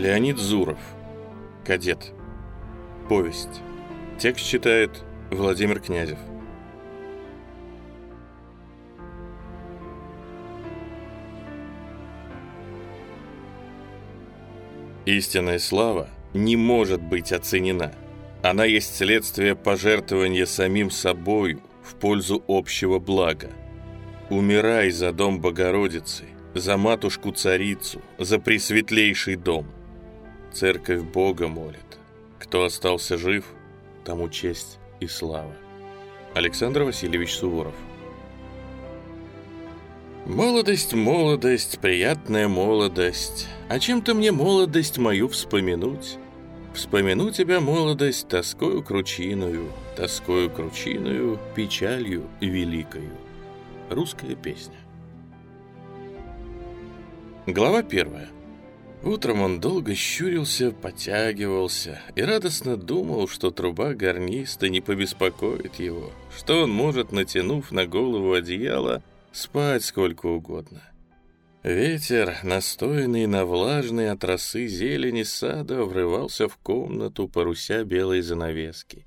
Леонид Зуров. Кадет. Повесть. Текст читает Владимир Князев. Истинная слава не может быть оценена. Она есть следствие пожертвования самим собою в пользу общего блага. Умирай за дом Богородицы, за матушку-царицу, за пресветлейший дом – Церковь Бога молит. Кто остался жив, тому честь и слава. Александр Васильевич Суворов. Молодость, молодость, приятная молодость. А чем-то мне молодость мою вспомянуть? Вспомяну тебя, молодость, тоскою кручиную, тоскою кручиную, печалью великою. Русская песня. Глава первая. Утром он долго щурился, потягивался и радостно думал, что труба гарниста не побеспокоит его, что он может, натянув на голову одеяло, спать сколько угодно. Ветер, настоянный на влажной от росы зелени сада, врывался в комнату, паруся белой занавески.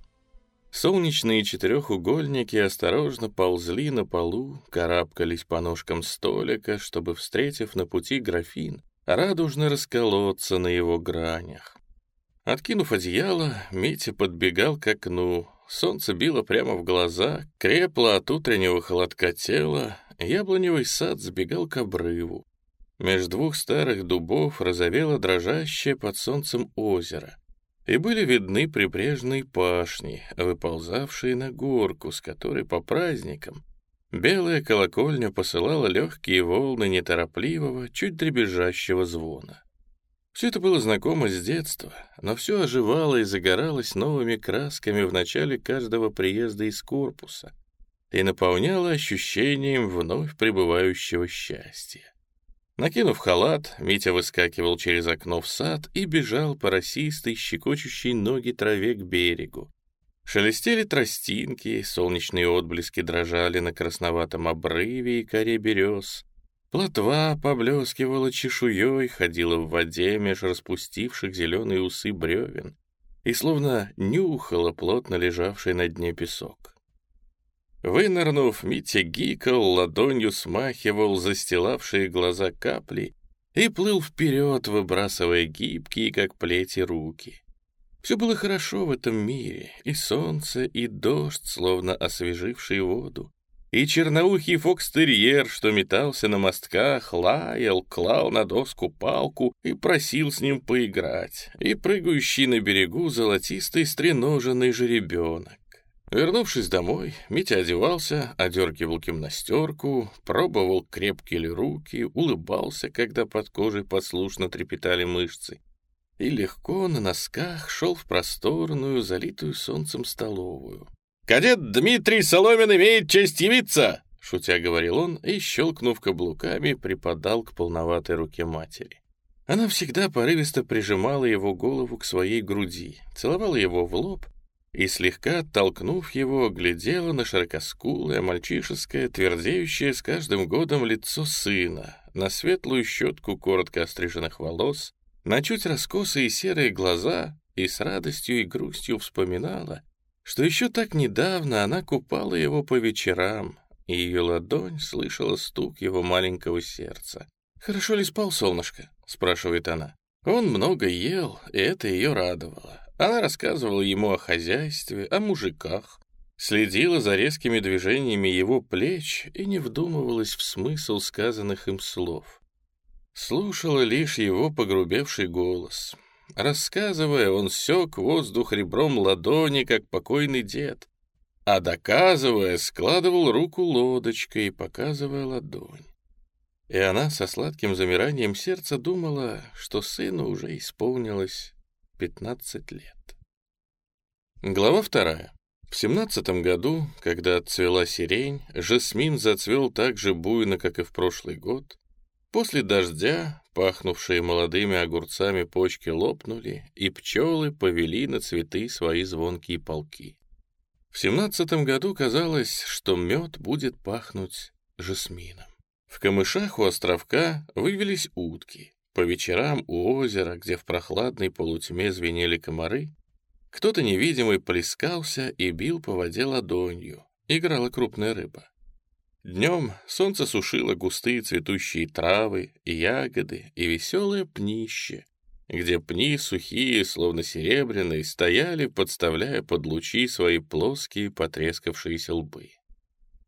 Солнечные четырехугольники осторожно ползли на полу, карабкались по ножкам столика, чтобы, встретив на пути графин, радужно расколоться на его гранях. Откинув одеяло, Митя подбегал к окну. Солнце било прямо в глаза, крепло от утреннего холодка тела, яблоневый сад сбегал к обрыву. Меж двух старых дубов разовело дрожащее под солнцем озеро, и были видны прибрежные пашни, выползавшие на горку, с которой по праздникам Белая колокольня посылала легкие волны неторопливого, чуть дребезжащего звона. Все это было знакомо с детства, но все оживало и загоралось новыми красками в начале каждого приезда из корпуса и наполняло ощущением вновь пребывающего счастья. Накинув халат, Митя выскакивал через окно в сад и бежал по росистой, щекочущей ноги траве к берегу, Шелестели тростинки, солнечные отблески дрожали на красноватом обрыве и коре берез. Плотва поблескивала чешуей, ходила в воде меж распустивших зеленые усы бревен и словно нюхала плотно лежавший на дне песок. Вынырнув, Митя гикал, ладонью смахивал застилавшие глаза капли и плыл вперед, выбрасывая гибкие, как плети, руки. Все было хорошо в этом мире, и солнце, и дождь, словно освеживший воду, и черноухий фокстерьер, что метался на мостках, лаял, клал на доску палку и просил с ним поиграть, и прыгающий на берегу золотистый стреноженный жеребенок. Вернувшись домой, Митя одевался, одергивал гимнастерку, пробовал крепкие ли руки, улыбался, когда под кожей послушно трепетали мышцы и легко на носках шел в просторную, залитую солнцем столовую. «Кадет Дмитрий Соломин имеет честь явиться!» — шутя говорил он и, щелкнув каблуками, припадал к полноватой руке матери. Она всегда порывисто прижимала его голову к своей груди, целовала его в лоб и, слегка оттолкнув его, глядела на широкоскулое, мальчишеское, твердеющее с каждым годом лицо сына, на светлую щетку коротко остриженных волос, на чуть раскосые серые глаза и с радостью и грустью вспоминала, что еще так недавно она купала его по вечерам, и ее ладонь слышала стук его маленького сердца. «Хорошо ли спал, солнышко?» — спрашивает она. Он много ел, и это ее радовало. Она рассказывала ему о хозяйстве, о мужиках, следила за резкими движениями его плеч и не вдумывалась в смысл сказанных им слов слушала лишь его погрубевший голос. Рассказывая, он сёк воздух ребром ладони, как покойный дед, а доказывая, складывал руку лодочкой, показывая ладонь. И она со сладким замиранием сердца думала, что сыну уже исполнилось пятнадцать лет. Глава вторая. В семнадцатом году, когда отцвела сирень, жасмин зацвел так же буйно, как и в прошлый год, После дождя, пахнувшие молодыми огурцами почки лопнули, и пчелы повели на цветы свои звонкие полки. В семнадцатом году казалось, что мед будет пахнуть жасмином. В камышах у островка вывелись утки. По вечерам у озера, где в прохладной полутьме звенели комары, кто-то невидимый плескался и бил по воде ладонью. Играла крупная рыба. Днем солнце сушило густые цветущие травы, ягоды, и веселое пнище, где пни сухие, словно серебряные, стояли, подставляя под лучи свои плоские потрескавшиеся лбы.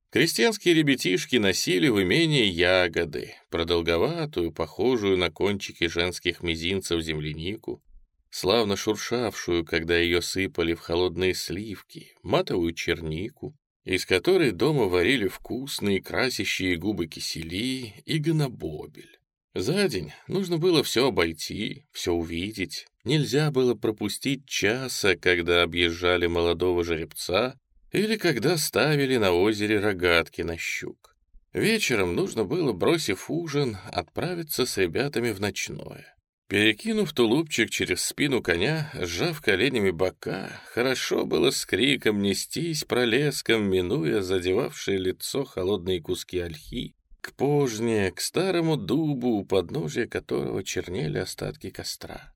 Крестьянские ребятишки носили в имении ягоды, продолговатую, похожую на кончики женских мизинцев землянику, славно шуршавшую, когда ее сыпали в холодные сливки, матовую чернику, из которой дома варили вкусные красящие губы кисели и гонобобель. За день нужно было все обойти, все увидеть. Нельзя было пропустить часа, когда объезжали молодого жеребца или когда ставили на озере рогатки на щук. Вечером нужно было, бросив ужин, отправиться с ребятами в ночное. Перекинув тулупчик через спину коня, сжав коленями бока, хорошо было с криком нестись пролеском, минуя задевавшие лицо холодные куски ольхи, к пожне, к старому дубу, у подножия которого чернели остатки костра.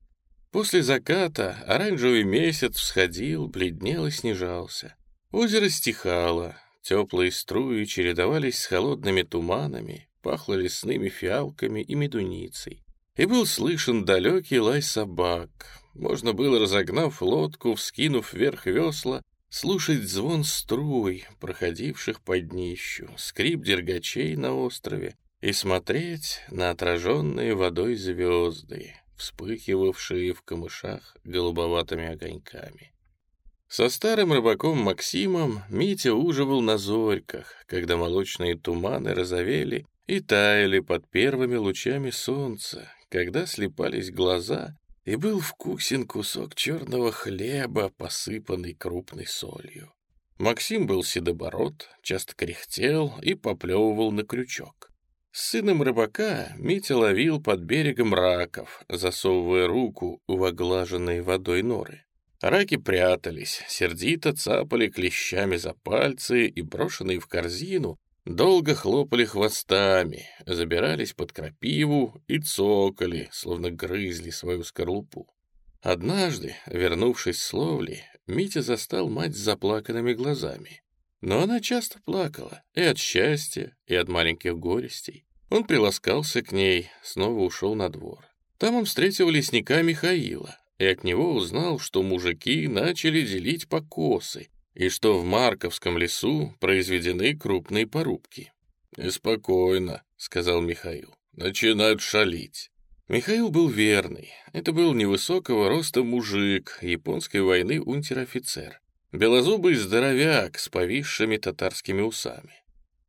После заката оранжевый месяц всходил, бледнел и снижался. Озеро стихало, теплые струи чередовались с холодными туманами, пахло лесными фиалками и медуницей. И был слышен далекий лай собак. Можно было, разогнав лодку, вскинув вверх весла, слушать звон струй, проходивших по днищу, скрип дергачей на острове и смотреть на отраженные водой звезды, вспыхивавшие в камышах голубоватыми огоньками. Со старым рыбаком Максимом Митя уживал на зорьках, когда молочные туманы розовели и таяли под первыми лучами солнца, когда слепались глаза, и был вкусен кусок черного хлеба, посыпанный крупной солью. Максим был седобород, часто кряхтел и поплевывал на крючок. С сыном рыбака Митя ловил под берегом раков, засовывая руку в оглаженные водой норы. Раки прятались, сердито цапали клещами за пальцы и, брошенные в корзину, долго хлопали хвостами, забирались под крапиву и цокали, словно грызли свою скорлупу. Однажды, вернувшись с ловли, Митя застал мать с заплаканными глазами. Но она часто плакала и от счастья, и от маленьких горестей. Он приласкался к ней, снова ушел на двор. Там он встретил лесника Михаила, и от него узнал, что мужики начали делить покосы, и что в Марковском лесу произведены крупные порубки. «Неспокойно», — сказал Михаил, — «начинают шалить». Михаил был верный. Это был невысокого роста мужик, японской войны унтер-офицер. Белозубый здоровяк с повисшими татарскими усами.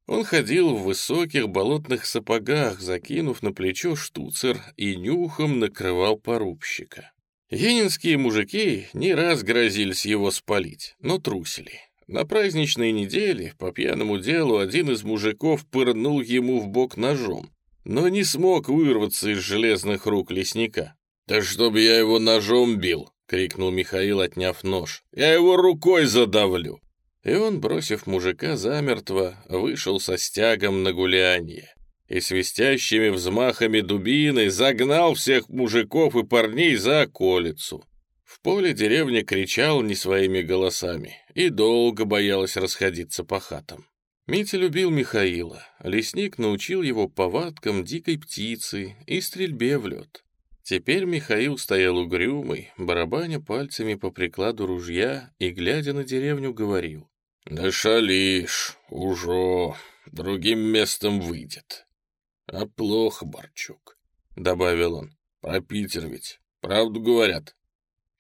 Он ходил в высоких болотных сапогах, закинув на плечо штуцер и нюхом накрывал порубщика. Енинские мужики не раз грозились его спалить, но трусили. На праздничной неделе по пьяному делу один из мужиков пырнул ему в бок ножом, но не смог вырваться из железных рук лесника. «Да чтоб я его ножом бил!» — крикнул Михаил, отняв нож. «Я его рукой задавлю!» И он, бросив мужика замертво, вышел со стягом на гулянье и свистящими взмахами дубины загнал всех мужиков и парней за околицу. В поле деревня кричал не своими голосами и долго боялась расходиться по хатам. Митя любил Михаила. Лесник научил его повадкам дикой птицы и стрельбе в лед. Теперь Михаил стоял угрюмый, барабаня пальцами по прикладу ружья и, глядя на деревню, говорил. «Да шалишь, уже, другим местом выйдет. «А плохо, Борчук», — добавил он. «Про Питер ведь правду говорят».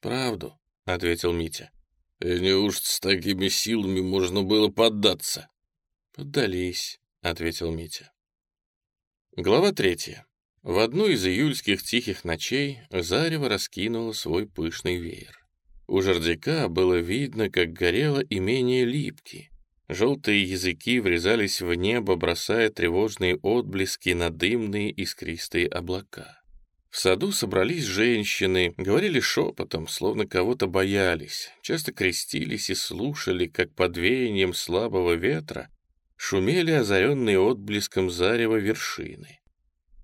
«Правду», — ответил Митя. «И неужто с такими силами можно было поддаться?» «Поддались», — ответил Митя. Глава третья. В одну из июльских тихих ночей зарево раскинуло свой пышный веер. У жердяка было видно, как горело имение Липки, Желтые языки врезались в небо, бросая тревожные отблески на дымные искристые облака. В саду собрались женщины, говорили шепотом, словно кого-то боялись, часто крестились и слушали, как под веянием слабого ветра шумели озаренные отблеском зарева вершины.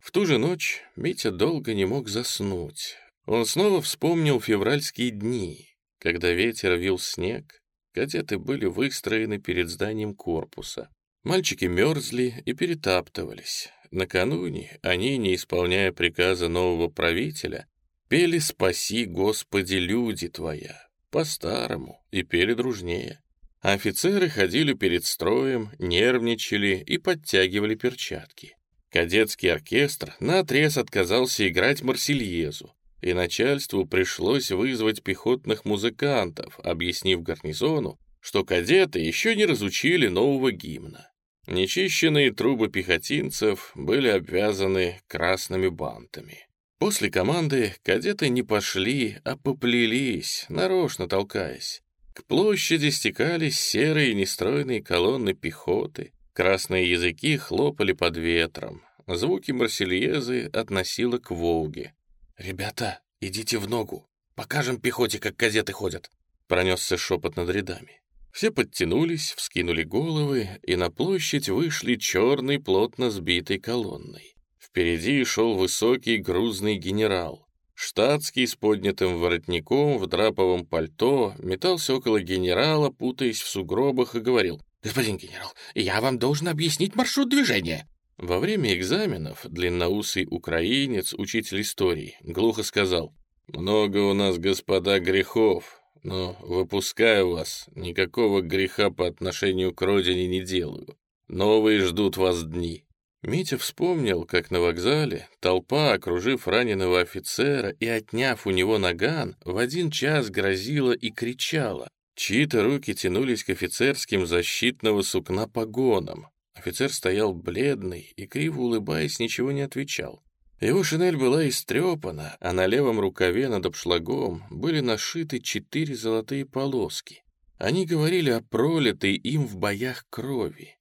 В ту же ночь Митя долго не мог заснуть. Он снова вспомнил февральские дни, когда ветер вил снег, кадеты были выстроены перед зданием корпуса. Мальчики мерзли и перетаптывались. Накануне они, не исполняя приказа нового правителя, пели «Спаси, Господи, люди Твоя» по-старому и пели дружнее. Офицеры ходили перед строем, нервничали и подтягивали перчатки. Кадетский оркестр наотрез отказался играть Марсельезу, и начальству пришлось вызвать пехотных музыкантов, объяснив гарнизону, что кадеты еще не разучили нового гимна. Нечищенные трубы пехотинцев были обвязаны красными бантами. После команды кадеты не пошли, а поплелись, нарочно толкаясь. К площади стекались серые нестройные колонны пехоты, красные языки хлопали под ветром, звуки марсельезы относило к Волге. «Ребята, идите в ногу, покажем пехоте, как кадеты ходят», пронесся шепот над рядами. Все подтянулись, вскинули головы, и на площадь вышли черной, плотно сбитой колонной. Впереди шел высокий грузный генерал. Штатский с поднятым воротником в драповом пальто метался около генерала, путаясь в сугробах, и говорил, «Господин генерал, я вам должен объяснить маршрут движения». Во время экзаменов длинноусый украинец, учитель истории, глухо сказал, «Много у нас, господа, грехов, но, выпускаю вас, никакого греха по отношению к родине не делаю. Новые ждут вас дни». Митя вспомнил, как на вокзале толпа, окружив раненого офицера и отняв у него наган, в один час грозила и кричала. Чьи-то руки тянулись к офицерским защитного сукна погонам. Офицер стоял бледный и, криво улыбаясь, ничего не отвечал. Его шинель была истрепана, а на левом рукаве над обшлагом были нашиты четыре золотые полоски. Они говорили о пролитой им в боях крови.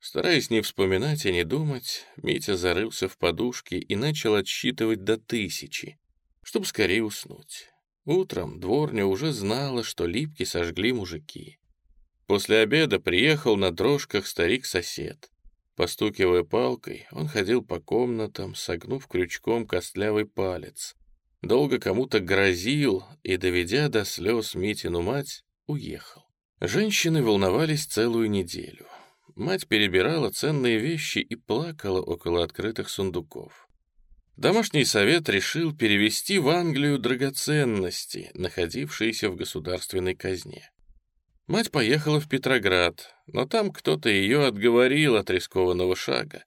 Стараясь не вспоминать и не думать, Митя зарылся в подушки и начал отсчитывать до тысячи, чтобы скорее уснуть. Утром дворня уже знала, что липки сожгли мужики. После обеда приехал на дрожках старик-сосед. Постукивая палкой, он ходил по комнатам, согнув крючком костлявый палец. Долго кому-то грозил и, доведя до слез Митину мать, уехал. Женщины волновались целую неделю. Мать перебирала ценные вещи и плакала около открытых сундуков. Домашний совет решил перевести в Англию драгоценности, находившиеся в государственной казне. Мать поехала в Петроград, но там кто-то ее отговорил от рискованного шага.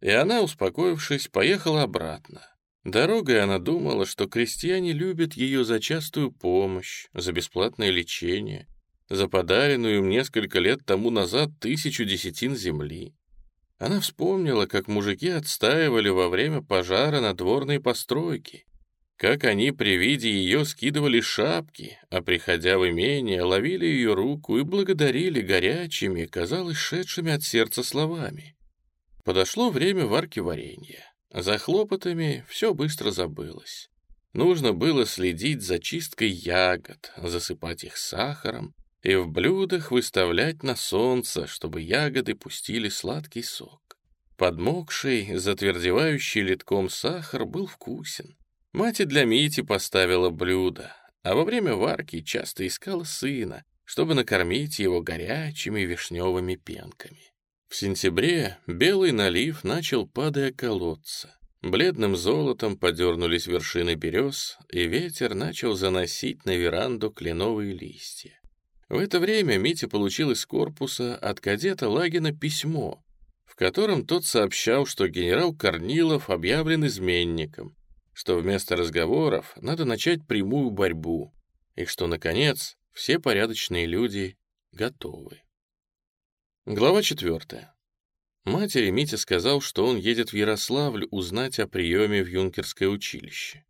И она, успокоившись, поехала обратно. Дорогой она думала, что крестьяне любят ее за частую помощь, за бесплатное лечение, за подаренную им несколько лет тому назад тысячу десятин земли. Она вспомнила, как мужики отстаивали во время пожара надворные постройки, как они при виде ее скидывали шапки, а приходя в имение, ловили ее руку и благодарили горячими, казалось, шедшими от сердца словами. Подошло время варки варенья. За хлопотами все быстро забылось. Нужно было следить за чисткой ягод, засыпать их сахаром и в блюдах выставлять на солнце, чтобы ягоды пустили сладкий сок. Подмокший, затвердевающий литком сахар был вкусен. Мать и для Мити поставила блюдо, а во время варки часто искала сына, чтобы накормить его горячими вишневыми пенками. В сентябре белый налив начал, падая колодца. Бледным золотом подернулись вершины берез, и ветер начал заносить на веранду кленовые листья. В это время Митя получил из корпуса от кадета Лагина письмо, в котором тот сообщал, что генерал Корнилов объявлен изменником, что вместо разговоров надо начать прямую борьбу, и что, наконец, все порядочные люди готовы. Глава четвертая. Матери Митя сказал, что он едет в Ярославль узнать о приеме в юнкерское училище.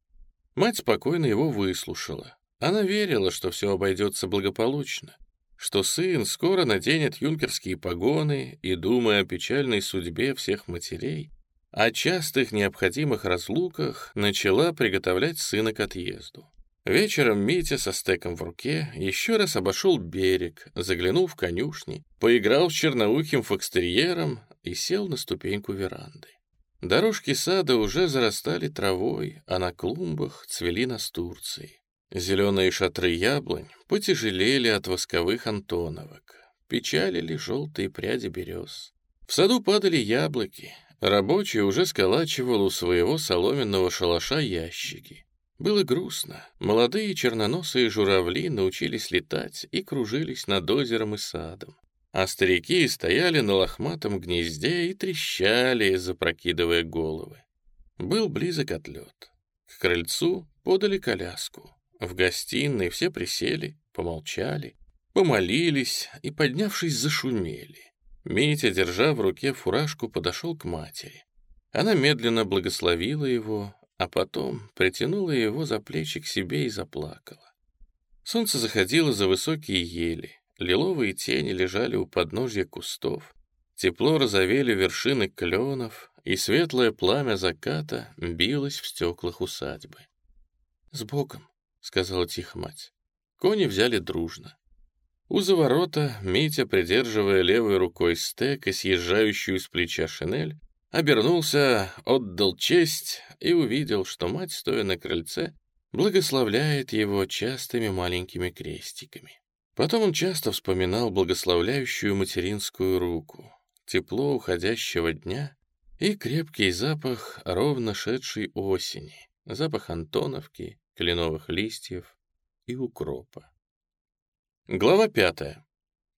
Мать спокойно его выслушала. Она верила, что все обойдется благополучно, что сын скоро наденет юнкерские погоны и, думая о печальной судьбе всех матерей, о частых необходимых разлуках начала приготовлять сына к отъезду. Вечером Митя со стеком в руке еще раз обошел берег, заглянул в конюшни, поиграл с черноухим фокстерьером и сел на ступеньку веранды. Дорожки сада уже зарастали травой, а на клумбах цвели настурции. Зеленые шатры яблонь потяжелели от восковых антоновок, печалили желтые пряди берез. В саду падали яблоки, рабочий уже сколачивал у своего соломенного шалаша ящики. Было грустно. Молодые черноносые журавли научились летать и кружились над озером и садом а старики стояли на лохматом гнезде и трещали, запрокидывая головы. Был близок отлет. К крыльцу подали коляску. В гостиной все присели, помолчали, помолились и, поднявшись, зашумели. Митя, держа в руке фуражку, подошел к матери. Она медленно благословила его, а потом притянула его за плечи к себе и заплакала. Солнце заходило за высокие ели, Лиловые тени лежали у подножья кустов. Тепло розовели вершины кленов, и светлое пламя заката билось в стеклах усадьбы. «С Богом!» — сказала тихо мать. Кони взяли дружно. У заворота Митя, придерживая левой рукой стек и съезжающую с плеча шинель, обернулся, отдал честь и увидел, что мать, стоя на крыльце, благословляет его частыми маленькими крестиками. Потом он часто вспоминал благословляющую материнскую руку, тепло уходящего дня и крепкий запах ровно шедшей осени, запах Антоновки, кленовых листьев и укропа. Глава пятая.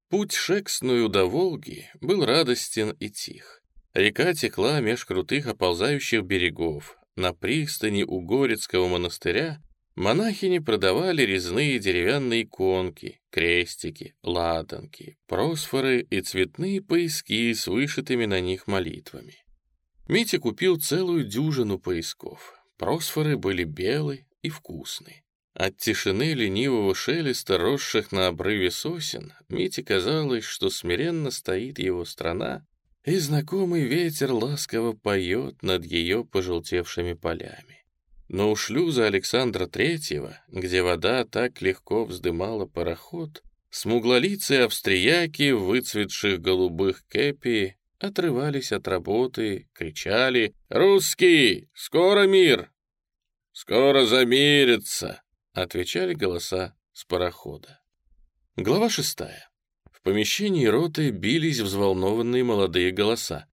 Путь Шексную до Волги был радостен и тих. Река текла меж крутых оползающих берегов. На пристани у Горецкого монастыря Монахини продавали резные деревянные иконки, крестики, ладанки, просфоры и цветные пояски с вышитыми на них молитвами. Митя купил целую дюжину поясков. Просфоры были белые и вкусные. От тишины ленивого шелеста, росших на обрыве сосен, Мите казалось, что смиренно стоит его страна, и знакомый ветер ласково поет над ее пожелтевшими полями. Но у шлюза Александра Третьего, где вода так легко вздымала пароход, смуглолицые австрияки в выцветших голубых кепи отрывались от работы, кричали «Русский! Скоро мир!» «Скоро замирятся!» — отвечали голоса с парохода. Глава шестая. В помещении роты бились взволнованные молодые голоса.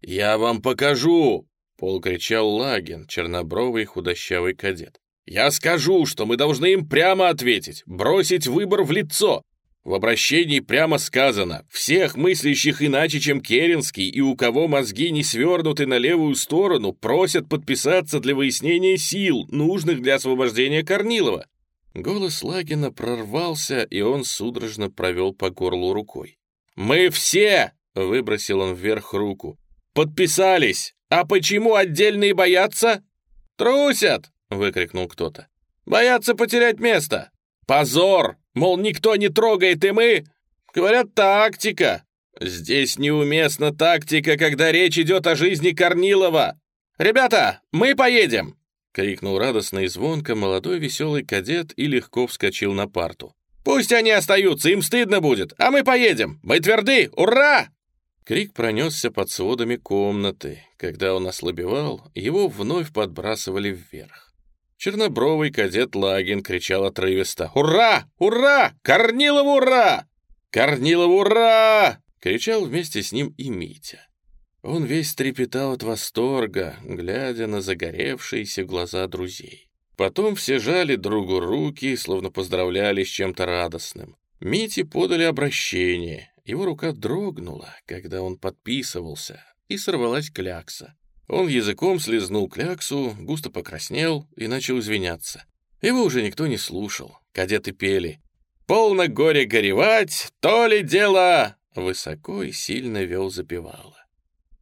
«Я вам покажу! Пол кричал Лагин, чернобровый худощавый кадет. «Я скажу, что мы должны им прямо ответить, бросить выбор в лицо. В обращении прямо сказано, всех мыслящих иначе, чем Керенский, и у кого мозги не свернуты на левую сторону, просят подписаться для выяснения сил, нужных для освобождения Корнилова». Голос Лагина прорвался, и он судорожно провел по горлу рукой. «Мы все!» — выбросил он вверх руку. «Подписались! «А почему отдельные боятся?» «Трусят!» — выкрикнул кто-то. «Боятся потерять место! Позор! Мол, никто не трогает, и мы...» «Говорят, тактика!» «Здесь неуместна тактика, когда речь идет о жизни Корнилова!» «Ребята, мы поедем!» — крикнул радостно и звонко молодой веселый кадет и легко вскочил на парту. «Пусть они остаются, им стыдно будет, а мы поедем! Мы тверды! Ура!» Крик пронесся под сводами комнаты. Когда он ослабевал, его вновь подбрасывали вверх. Чернобровый кадет Лагин кричал отрывисто «Ура! Ура! Корнилову ура! Корнилову ура!» Кричал вместе с ним и Митя. Он весь трепетал от восторга, глядя на загоревшиеся глаза друзей. Потом все жали другу руки, словно поздравляли с чем-то радостным. Мите подали обращение, его рука дрогнула, когда он подписывался, и сорвалась клякса. Он языком слезнул кляксу, густо покраснел и начал извиняться. Его уже никто не слушал. Кадеты пели «Полно горе горевать, то ли дело!» Высоко и сильно вел запевала.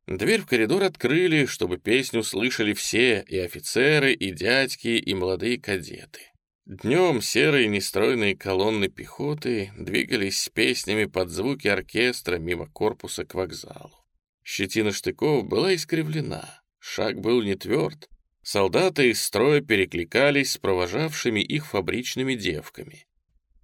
Дверь в коридор открыли, чтобы песню слышали все, и офицеры, и дядьки, и молодые кадеты. Днем серые нестройные колонны пехоты двигались с песнями под звуки оркестра мимо корпуса к вокзалу. Щетина штыков была искривлена, шаг был не тверд. Солдаты из строя перекликались с провожавшими их фабричными девками.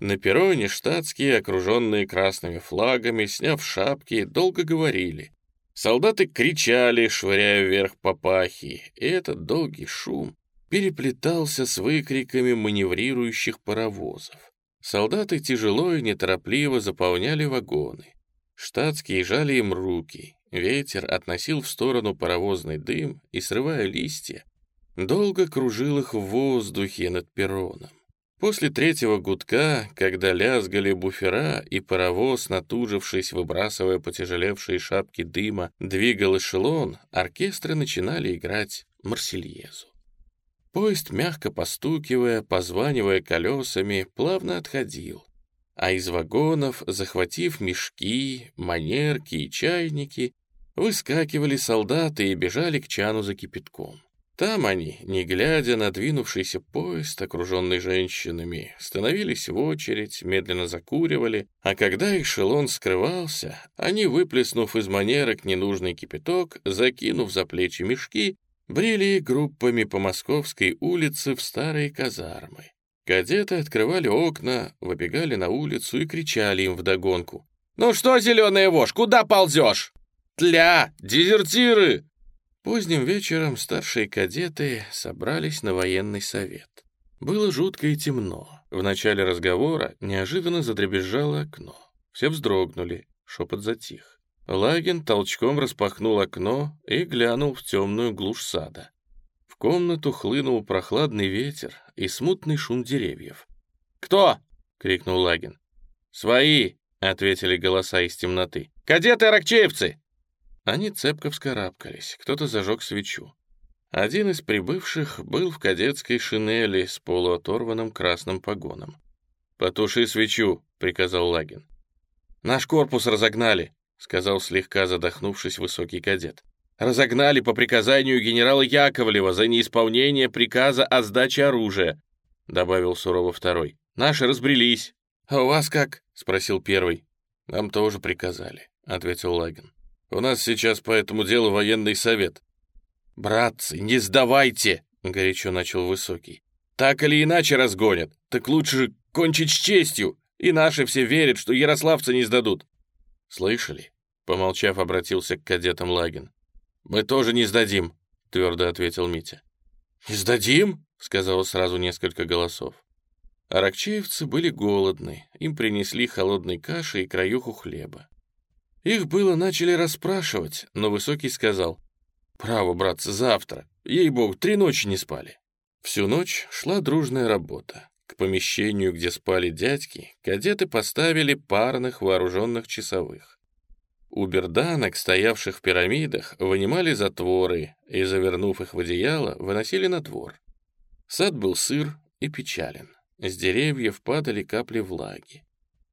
На перроне штатские, окруженные красными флагами, сняв шапки, долго говорили. Солдаты кричали, швыряя вверх папахи, и этот долгий шум переплетался с выкриками маневрирующих паровозов. Солдаты тяжело и неторопливо заполняли вагоны. Штатские жали им руки, ветер относил в сторону паровозный дым и, срывая листья, долго кружил их в воздухе над перроном. После третьего гудка, когда лязгали буфера и паровоз, натужившись, выбрасывая потяжелевшие шапки дыма, двигал эшелон, оркестры начинали играть «Марсельезу». Поезд, мягко постукивая, позванивая колесами, плавно отходил, а из вагонов, захватив мешки, манерки и чайники, выскакивали солдаты и бежали к чану за кипятком. Там они, не глядя на двинувшийся поезд, окруженный женщинами, становились в очередь, медленно закуривали, а когда эшелон скрывался, они, выплеснув из манерок ненужный кипяток, закинув за плечи мешки, брели группами по Московской улице в старые казармы. Кадеты открывали окна, выбегали на улицу и кричали им вдогонку. «Ну что, зеленая вошь, куда ползешь? Тля! Дезертиры!» Поздним вечером старшие кадеты собрались на военный совет. Было жутко и темно. В начале разговора неожиданно задребезжало окно. Все вздрогнули, шепот затих. Лагин толчком распахнул окно и глянул в темную глушь сада. В комнату хлынул прохладный ветер и смутный шум деревьев. «Кто?» — крикнул Лагин. «Свои!» — ответили голоса из темноты. «Кадеты-аракчеевцы!» Они цепко вскарабкались, кто-то зажег свечу. Один из прибывших был в кадетской шинели с полуоторванным красным погоном. «Потуши свечу», — приказал Лагин. «Наш корпус разогнали», — сказал слегка задохнувшись высокий кадет. «Разогнали по приказанию генерала Яковлева за неисполнение приказа о сдаче оружия», — добавил сурово второй. «Наши разбрелись». «А у вас как?» — спросил первый. «Нам тоже приказали», — ответил Лагин. У нас сейчас по этому делу военный совет». «Братцы, не сдавайте!» — горячо начал Высокий. «Так или иначе разгонят. Так лучше кончить с честью. И наши все верят, что ярославцы не сдадут». «Слышали?» — помолчав, обратился к кадетам Лагин. «Мы тоже не сдадим», — твердо ответил Митя. «Не сдадим?» — сказало сразу несколько голосов. Аракчеевцы были голодны, им принесли холодной каши и краюху хлеба. Их было начали расспрашивать, но Высокий сказал, «Право, братцы, завтра. Ей-богу, три ночи не спали». Всю ночь шла дружная работа. К помещению, где спали дядьки, кадеты поставили парных вооруженных часовых. У берданок, стоявших в пирамидах, вынимали затворы и, завернув их в одеяло, выносили на двор. Сад был сыр и печален. С деревьев падали капли влаги.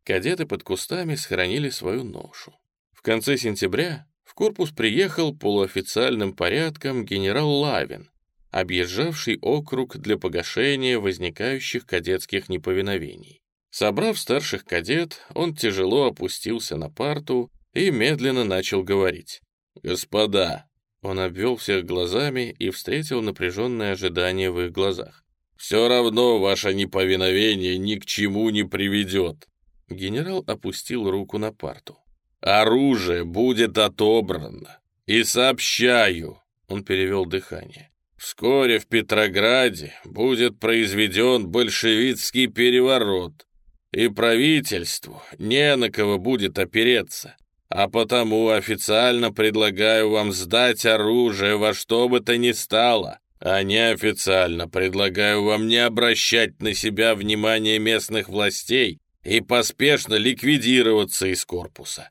Кадеты под кустами сохранили свою ношу. В конце сентября в корпус приехал полуофициальным порядком генерал Лавин, объезжавший округ для погашения возникающих кадетских неповиновений. Собрав старших кадет, он тяжело опустился на парту и медленно начал говорить. «Господа!» Он обвел всех глазами и встретил напряженное ожидание в их глазах. «Все равно ваше неповиновение ни к чему не приведет!» Генерал опустил руку на парту. Оружие будет отобрано. И сообщаю, он перевел дыхание, вскоре в Петрограде будет произведен большевистский переворот, и правительству не на кого будет опереться. А потому официально предлагаю вам сдать оружие во что бы то ни стало, а неофициально предлагаю вам не обращать на себя внимания местных властей и поспешно ликвидироваться из корпуса.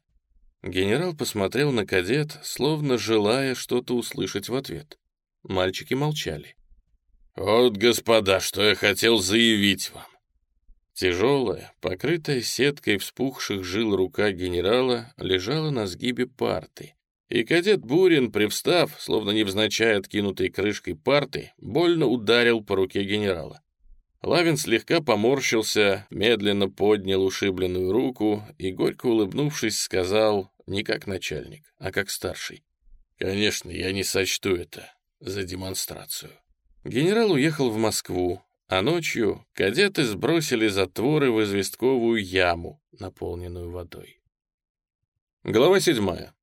Генерал посмотрел на кадет, словно желая что-то услышать в ответ. Мальчики молчали. «Вот, господа, что я хотел заявить вам». Тяжелая, покрытая сеткой вспухших жил рука генерала лежала на сгибе парты, и кадет Бурин, привстав, словно невзначай откинутой крышкой парты, больно ударил по руке генерала. Лавин слегка поморщился, медленно поднял ушибленную руку и, горько улыбнувшись, сказал, не как начальник, а как старший. «Конечно, я не сочту это за демонстрацию». Генерал уехал в Москву, а ночью кадеты сбросили затворы в известковую яму, наполненную водой. Глава седьмая.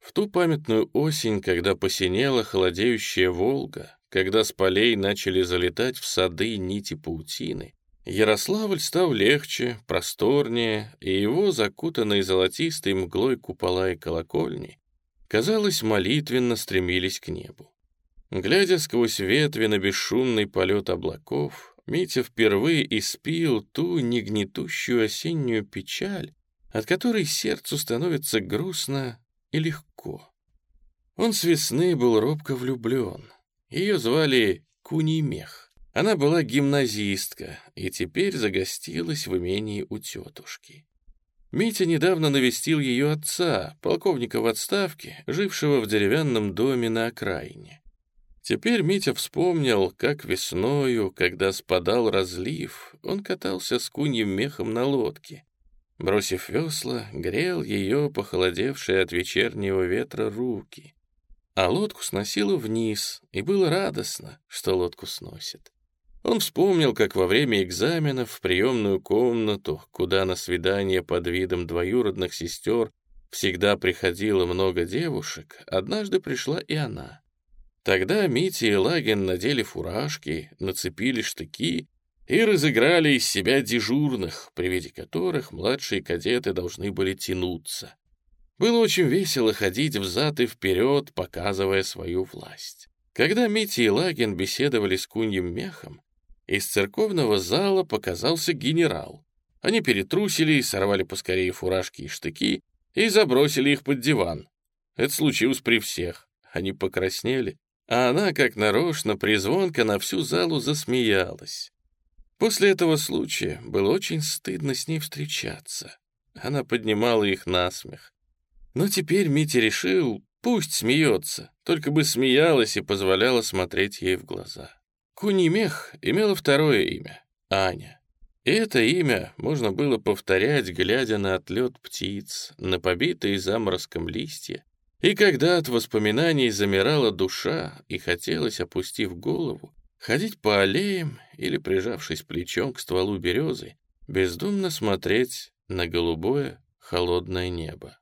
В ту памятную осень, когда посинела холодеющая Волга, когда с полей начали залетать в сады нити паутины, Ярославль стал легче, просторнее, и его, закутанные золотистой мглой купола и колокольни, казалось, молитвенно стремились к небу. Глядя сквозь ветви на бесшумный полет облаков, Митя впервые испил ту негнетущую осеннюю печаль, от которой сердцу становится грустно и легко. Он с весны был робко влюблен. Ее звали Кунимех. Она была гимназистка и теперь загостилась в имении у тетушки. Митя недавно навестил ее отца, полковника в отставке, жившего в деревянном доме на окраине. Теперь Митя вспомнил, как весною, когда спадал разлив, он катался с куньим мехом на лодке. Бросив весла, грел ее похолодевшие от вечернего ветра руки. А лодку сносило вниз, и было радостно, что лодку сносит. Он вспомнил, как во время экзаменов в приемную комнату, куда на свидание под видом двоюродных сестер всегда приходило много девушек, однажды пришла и она. Тогда Митя и Лагин надели фуражки, нацепили штыки и разыграли из себя дежурных, при виде которых младшие кадеты должны были тянуться. Было очень весело ходить взад и вперед, показывая свою власть. Когда Митя и Лагин беседовали с куньим мехом, из церковного зала показался генерал. Они перетрусили, сорвали поскорее фуражки и штыки и забросили их под диван. Это случилось при всех. Они покраснели, а она, как нарочно, призвонко на всю залу засмеялась. После этого случая было очень стыдно с ней встречаться. Она поднимала их на смех. Но теперь Митя решил, пусть смеется, только бы смеялась и позволяла смотреть ей в глаза. Кунимех имела второе имя — Аня. И это имя можно было повторять, глядя на отлет птиц, на побитые заморозком листья. И когда от воспоминаний замирала душа и хотелось, опустив голову, ходить по аллеям или, прижавшись плечом к стволу березы, бездумно смотреть на голубое холодное небо.